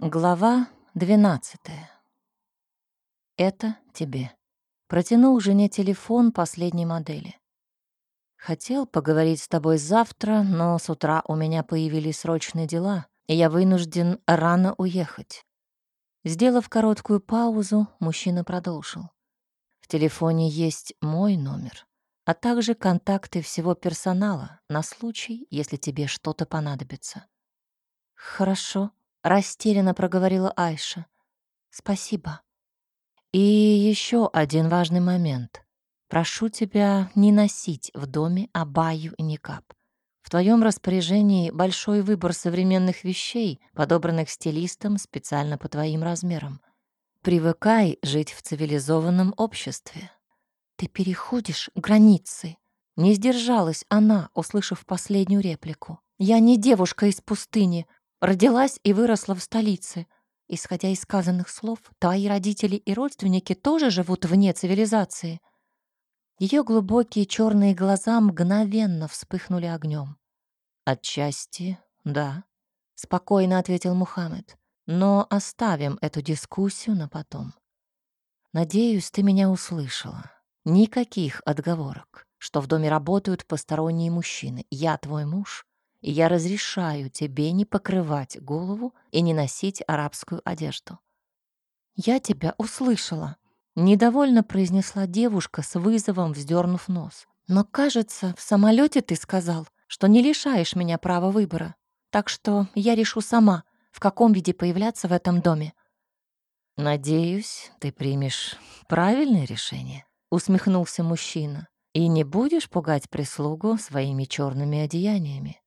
Глава 12. Это тебе. Протянул жене телефон последней модели. Хотел поговорить с тобой завтра, но с утра у меня появились срочные дела, и я вынужден рано уехать. Сделав короткую паузу, мужчина продолжил. В телефоне есть мой номер, а также контакты всего персонала на случай, если тебе что-то понадобится. Хорошо, растерянно проговорила Айша. Спасибо. И еще один важный момент. Прошу тебя не носить в доме абаю и никап. В твоем распоряжении большой выбор современных вещей, подобранных стилистом специально по твоим размерам. Привыкай жить в цивилизованном обществе. Ты переходишь границы. Не сдержалась она, услышав последнюю реплику. Я не девушка из пустыни, Родилась и выросла в столице. Исходя из сказанных слов, твои родители и родственники тоже живут вне цивилизации. Ее глубокие черные глаза мгновенно вспыхнули огнем. «Отчасти, да», — спокойно ответил Мухаммед. «Но оставим эту дискуссию на потом. Надеюсь, ты меня услышала. Никаких отговорок, что в доме работают посторонние мужчины. Я твой муж, и я разрешаю тебе не покрывать голову и не носить арабскую одежду». «Я тебя услышала», — недовольно произнесла девушка с вызовом, вздернув нос. «Но, кажется, в самолете ты сказал, что не лишаешь меня права выбора, так что я решу сама, в каком виде появляться в этом доме». «Надеюсь, ты примешь правильное решение», — усмехнулся мужчина, «и не будешь пугать прислугу своими черными одеяниями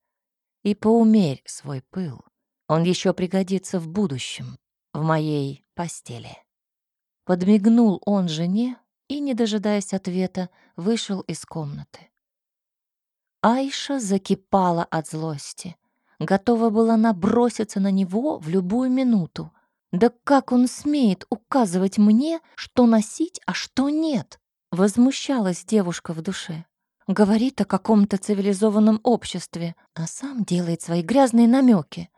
и поумерь свой пыл. Он еще пригодится в будущем, в моей постели. Подмигнул он жене и, не дожидаясь ответа, вышел из комнаты. Айша закипала от злости, готова была наброситься на него в любую минуту. Да как он смеет указывать мне, что носить, а что нет? Возмущалась девушка в душе. Говорит о каком-то цивилизованном обществе, а сам делает свои грязные намеки.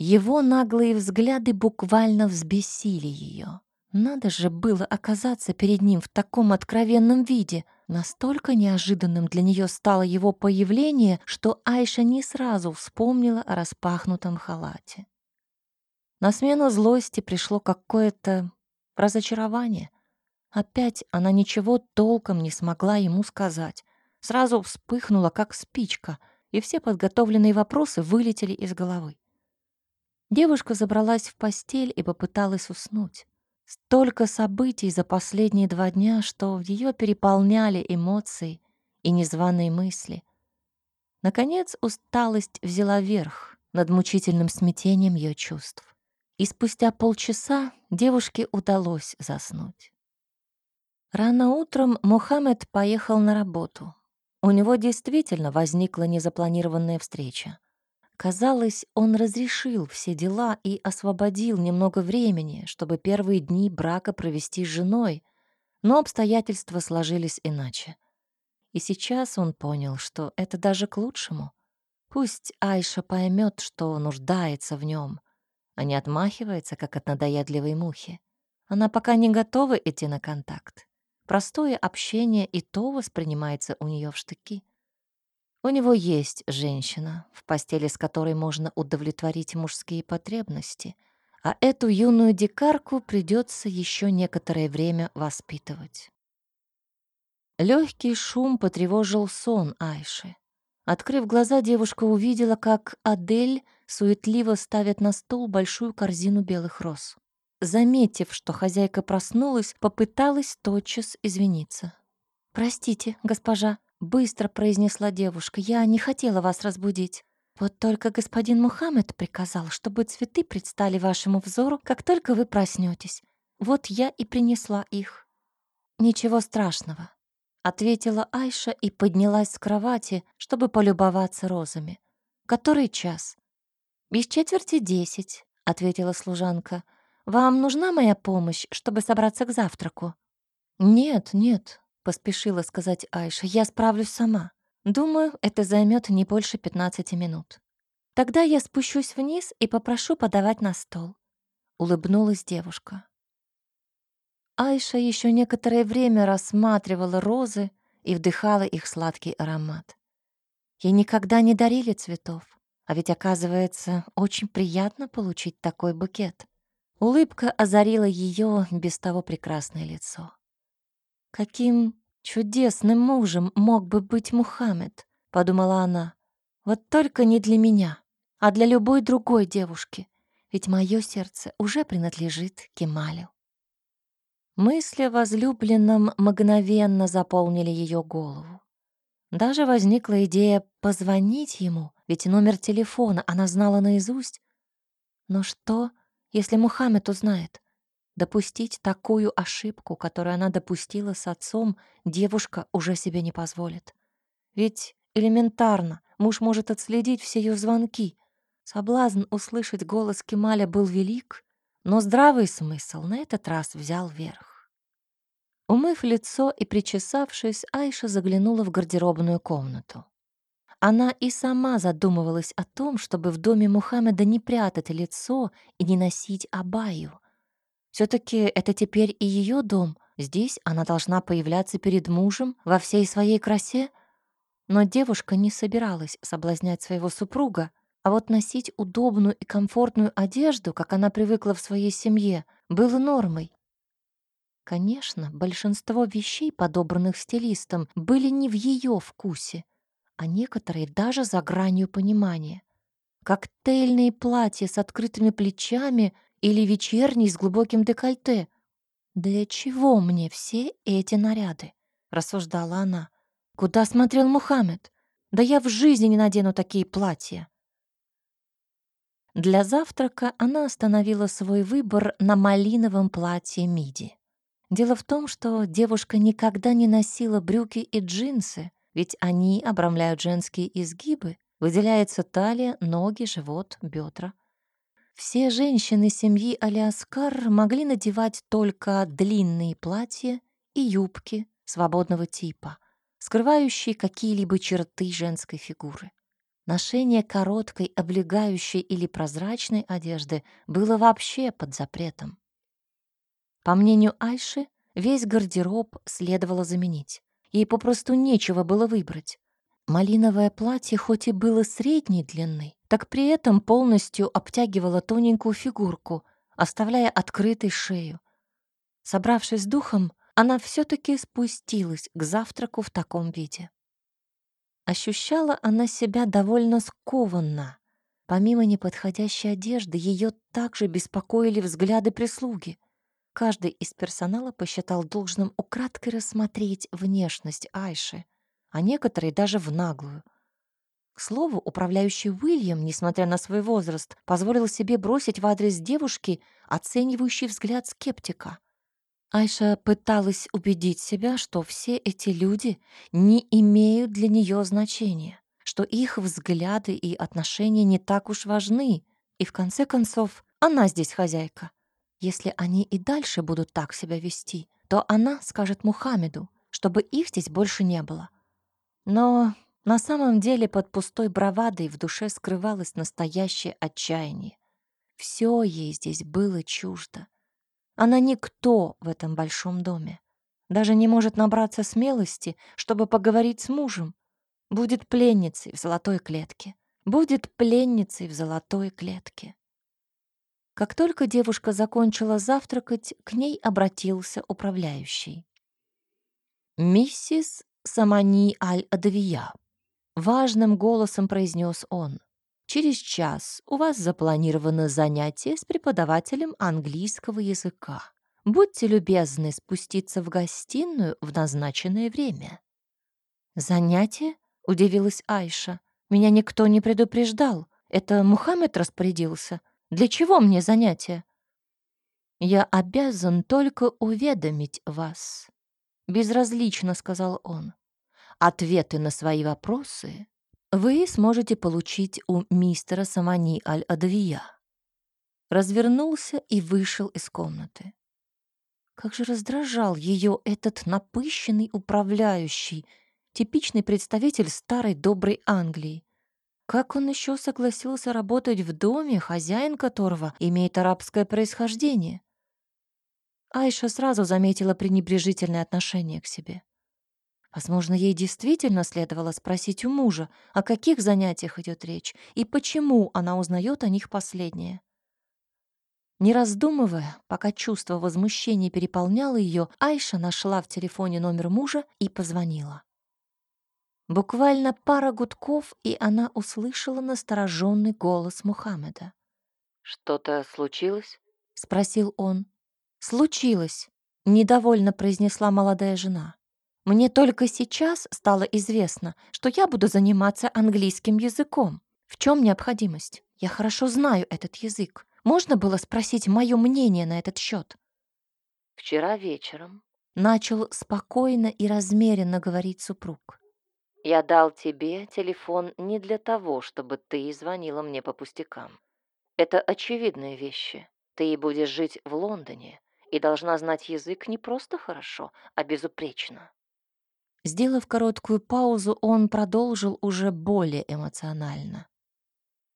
Его наглые взгляды буквально взбесили ее. Надо же было оказаться перед ним в таком откровенном виде. Настолько неожиданным для нее стало его появление, что Айша не сразу вспомнила о распахнутом халате. На смену злости пришло какое-то разочарование. Опять она ничего толком не смогла ему сказать. Сразу вспыхнула, как спичка, и все подготовленные вопросы вылетели из головы. Девушка забралась в постель и попыталась уснуть. Столько событий за последние два дня, что ее переполняли эмоции и незваные мысли. Наконец усталость взяла верх над мучительным смятением ее чувств. И спустя полчаса девушке удалось заснуть. Рано утром Мухаммед поехал на работу. У него действительно возникла незапланированная встреча. Казалось, он разрешил все дела и освободил немного времени, чтобы первые дни брака провести с женой, но обстоятельства сложились иначе. И сейчас он понял, что это даже к лучшему. Пусть Айша поймет, что нуждается в нем, а не отмахивается, как от надоедливой мухи. Она пока не готова идти на контакт. Простое общение и то воспринимается у нее в штыки. У него есть женщина, в постели с которой можно удовлетворить мужские потребности, а эту юную дикарку придется еще некоторое время воспитывать. Легкий шум потревожил сон Айши. Открыв глаза, девушка увидела, как Адель суетливо ставит на стол большую корзину белых роз. Заметив, что хозяйка проснулась, попыталась тотчас извиниться. «Простите, госпожа», — быстро произнесла девушка, — «я не хотела вас разбудить. Вот только господин Мухаммед приказал, чтобы цветы предстали вашему взору, как только вы проснетесь. Вот я и принесла их». «Ничего страшного», — ответила Айша и поднялась с кровати, чтобы полюбоваться розами. «Который час?» «Без четверти десять», — ответила служанка. «Вам нужна моя помощь, чтобы собраться к завтраку?» «Нет, нет», — поспешила сказать Айша, — «я справлюсь сама. Думаю, это займет не больше 15 минут». Тогда я спущусь вниз и попрошу подавать на стол. Улыбнулась девушка. Айша еще некоторое время рассматривала розы и вдыхала их сладкий аромат. Ей никогда не дарили цветов, а ведь, оказывается, очень приятно получить такой букет. Улыбка озарила ее без того прекрасное лицо. Каким чудесным мужем мог бы быть Мухаммед, подумала она. Вот только не для меня, а для любой другой девушки, ведь мое сердце уже принадлежит Кемалю. Мысли о возлюбленном мгновенно заполнили ее голову. Даже возникла идея позвонить ему, ведь номер телефона она знала наизусть. Но что, если Мухаммед узнает? Допустить такую ошибку, которую она допустила с отцом, девушка уже себе не позволит. Ведь элементарно муж может отследить все ее звонки. Соблазн услышать голос Кемаля был велик, но здравый смысл на этот раз взял верх. Умыв лицо и причесавшись, Айша заглянула в гардеробную комнату. Она и сама задумывалась о том, чтобы в доме Мухаммеда не прятать лицо и не носить абаю — все таки это теперь и ее дом. Здесь она должна появляться перед мужем во всей своей красе. Но девушка не собиралась соблазнять своего супруга, а вот носить удобную и комфортную одежду, как она привыкла в своей семье, было нормой. Конечно, большинство вещей, подобранных стилистом, были не в ее вкусе, а некоторые даже за гранью понимания. Коктейльные платья с открытыми плечами — или вечерний с глубоким декольте. «Для чего мне все эти наряды?» — рассуждала она. «Куда смотрел Мухаммед? Да я в жизни не надену такие платья». Для завтрака она остановила свой выбор на малиновом платье миди. Дело в том, что девушка никогда не носила брюки и джинсы, ведь они обрамляют женские изгибы, выделяется талия, ноги, живот, бедра. Все женщины семьи Алиаскар могли надевать только длинные платья и юбки свободного типа, скрывающие какие-либо черты женской фигуры. Ношение короткой, облегающей или прозрачной одежды было вообще под запретом. По мнению Айши, весь гардероб следовало заменить. Ей попросту нечего было выбрать. Малиновое платье хоть и было средней длины, так при этом полностью обтягивала тоненькую фигурку, оставляя открытой шею. Собравшись духом, она все таки спустилась к завтраку в таком виде. Ощущала она себя довольно скованно. Помимо неподходящей одежды, ее также беспокоили взгляды прислуги. Каждый из персонала посчитал должным украдкой рассмотреть внешность Айши, а некоторые даже в наглую — к слову, управляющий Уильям, несмотря на свой возраст, позволил себе бросить в адрес девушки оценивающий взгляд скептика. Айша пыталась убедить себя, что все эти люди не имеют для нее значения, что их взгляды и отношения не так уж важны, и в конце концов она здесь хозяйка. Если они и дальше будут так себя вести, то она скажет Мухаммеду, чтобы их здесь больше не было. Но на самом деле под пустой бравадой в душе скрывалось настоящее отчаяние. Все ей здесь было чуждо. Она никто в этом большом доме. Даже не может набраться смелости, чтобы поговорить с мужем. Будет пленницей в золотой клетке. Будет пленницей в золотой клетке. Как только девушка закончила завтракать, к ней обратился управляющий. «Миссис Самани Аль-Адавия, Важным голосом произнес он. «Через час у вас запланировано занятие с преподавателем английского языка. Будьте любезны спуститься в гостиную в назначенное время». «Занятие?» — удивилась Айша. «Меня никто не предупреждал. Это Мухаммед распорядился. Для чего мне занятие?» «Я обязан только уведомить вас», — безразлично сказал он. Ответы на свои вопросы вы сможете получить у мистера Самани Аль-Адавия. Развернулся и вышел из комнаты. Как же раздражал ее этот напыщенный управляющий, типичный представитель старой доброй Англии. Как он еще согласился работать в доме, хозяин которого имеет арабское происхождение? Айша сразу заметила пренебрежительное отношение к себе. Возможно, ей действительно следовало спросить у мужа, о каких занятиях идет речь и почему она узнает о них последнее. Не раздумывая, пока чувство возмущения переполняло ее, Айша нашла в телефоне номер мужа и позвонила. Буквально пара гудков, и она услышала настороженный голос Мухаммеда. «Что-то случилось?» — спросил он. «Случилось», — недовольно произнесла молодая жена. «Мне только сейчас стало известно, что я буду заниматься английским языком. В чем необходимость? Я хорошо знаю этот язык. Можно было спросить мое мнение на этот счет. «Вчера вечером», — начал спокойно и размеренно говорить супруг. «Я дал тебе телефон не для того, чтобы ты звонила мне по пустякам. Это очевидные вещи. Ты будешь жить в Лондоне, и должна знать язык не просто хорошо, а безупречно. Сделав короткую паузу, он продолжил уже более эмоционально.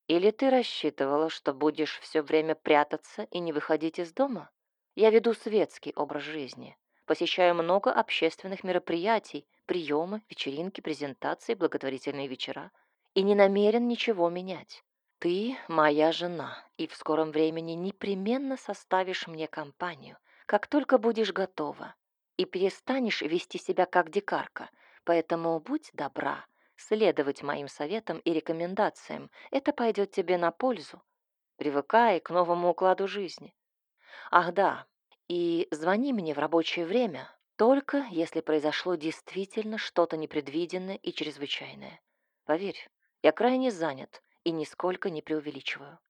Или ты рассчитывала, что будешь все время прятаться и не выходить из дома? Я веду светский образ жизни, посещаю много общественных мероприятий, приемы, вечеринки, презентации, благотворительные вечера и не намерен ничего менять. Ты моя жена, и в скором времени непременно составишь мне компанию, как только будешь готова, и перестанешь вести себя как дикарка. Поэтому будь добра, следовать моим советам и рекомендациям. Это пойдет тебе на пользу. Привыкай к новому укладу жизни. Ах да, и звони мне в рабочее время, только если произошло действительно что-то непредвиденное и чрезвычайное. Поверь, я крайне занят и нисколько не преувеличиваю.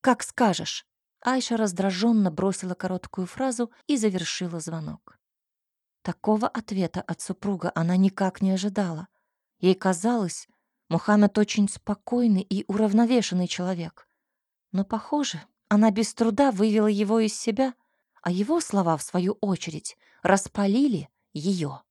«Как скажешь». Айша раздраженно бросила короткую фразу и завершила звонок. Такого ответа от супруга она никак не ожидала. Ей казалось, Мухаммед очень спокойный и уравновешенный человек. Но, похоже, она без труда вывела его из себя, а его слова, в свою очередь, распалили ее.